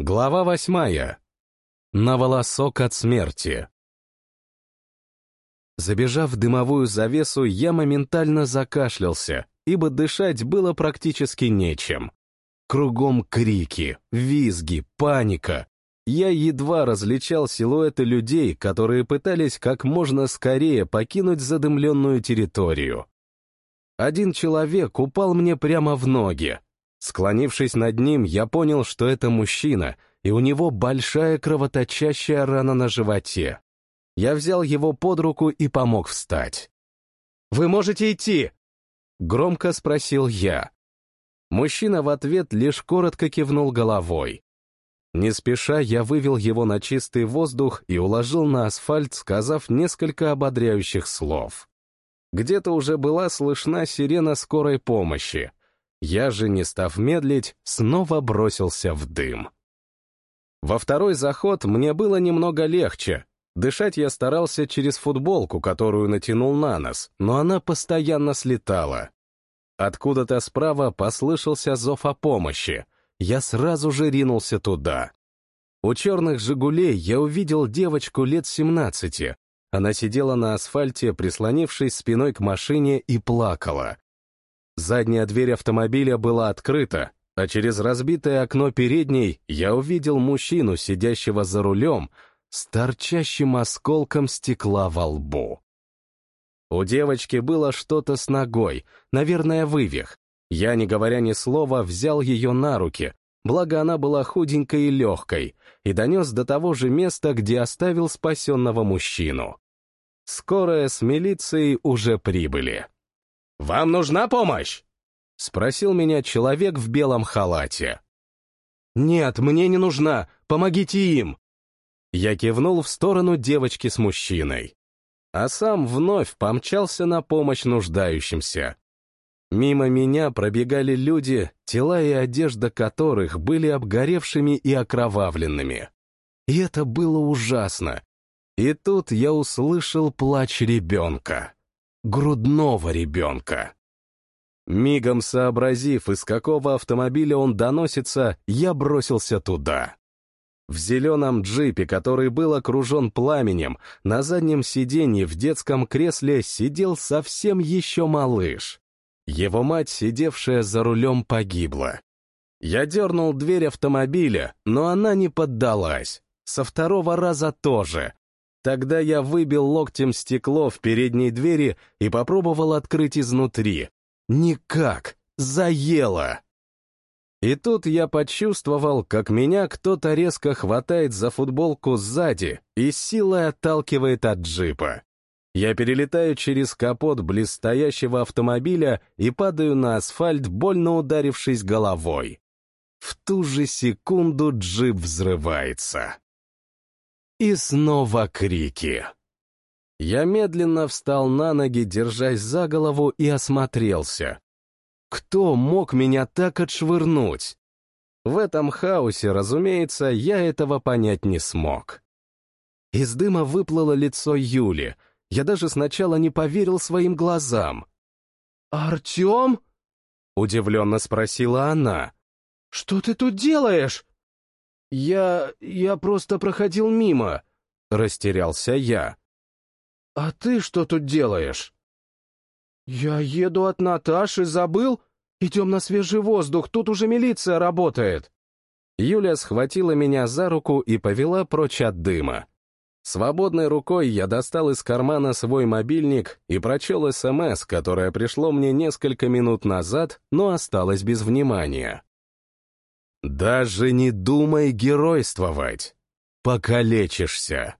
Глава восьмая. На волосок от смерти. Забежав в дымовую завесу, я моментально закашлялся, ибо дышать было практически нечем. Кругом крики, визги, паника. Я едва различал силуэты людей, которые пытались как можно скорее покинуть задымленную территорию. Один человек упал мне прямо в ноги, Склонившись над ним, я понял, что это мужчина, и у него большая кровоточащая рана на животе. Я взял его под руку и помог встать. «Вы можете идти?» — громко спросил я. Мужчина в ответ лишь коротко кивнул головой. Не спеша я вывел его на чистый воздух и уложил на асфальт, сказав несколько ободряющих слов. Где-то уже была слышна сирена скорой помощи — я же, не став медлить, снова бросился в дым. Во второй заход мне было немного легче. Дышать я старался через футболку, которую натянул на нос, но она постоянно слетала. Откуда-то справа послышался зов о помощи. Я сразу же ринулся туда. У черных «Жигулей» я увидел девочку лет 17. Она сидела на асфальте, прислонившись спиной к машине, и плакала. Задняя дверь автомобиля была открыта, а через разбитое окно передней я увидел мужчину, сидящего за рулем, с торчащим осколком стекла во лбу. У девочки было что-то с ногой, наверное, вывих. Я, не говоря ни слова, взял ее на руки, благо она была худенькой и легкой, и донес до того же места, где оставил спасенного мужчину. Скорая с милицией уже прибыли. «Вам нужна помощь?» — спросил меня человек в белом халате. «Нет, мне не нужна, помогите им!» Я кивнул в сторону девочки с мужчиной, а сам вновь помчался на помощь нуждающимся. Мимо меня пробегали люди, тела и одежда которых были обгоревшими и окровавленными. И это было ужасно. И тут я услышал плач ребенка грудного ребенка. Мигом сообразив, из какого автомобиля он доносится, я бросился туда. В зеленом джипе, который был окружен пламенем, на заднем сиденье в детском кресле сидел совсем еще малыш. Его мать, сидевшая за рулем, погибла. Я дернул дверь автомобиля, но она не поддалась. Со второго раза тоже, Тогда я выбил локтем стекло в передней двери и попробовал открыть изнутри. Никак, заело. И тут я почувствовал, как меня кто-то резко хватает за футболку сзади и силой отталкивает от джипа. Я перелетаю через капот близстоящего автомобиля и падаю на асфальт, больно ударившись головой. В ту же секунду джип взрывается. И снова крики. Я медленно встал на ноги, держась за голову, и осмотрелся. Кто мог меня так отшвырнуть? В этом хаосе, разумеется, я этого понять не смог. Из дыма выплыло лицо Юли. Я даже сначала не поверил своим глазам. «Артем?» — удивленно спросила она. «Что ты тут делаешь?» «Я... я просто проходил мимо», — растерялся я. «А ты что тут делаешь?» «Я еду от Наташи, забыл? Идем на свежий воздух, тут уже милиция работает». Юля схватила меня за руку и повела прочь от дыма. Свободной рукой я достал из кармана свой мобильник и прочел СМС, которое пришло мне несколько минут назад, но осталось без внимания. Даже не думай геройствовать. Покалечишься.